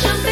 jump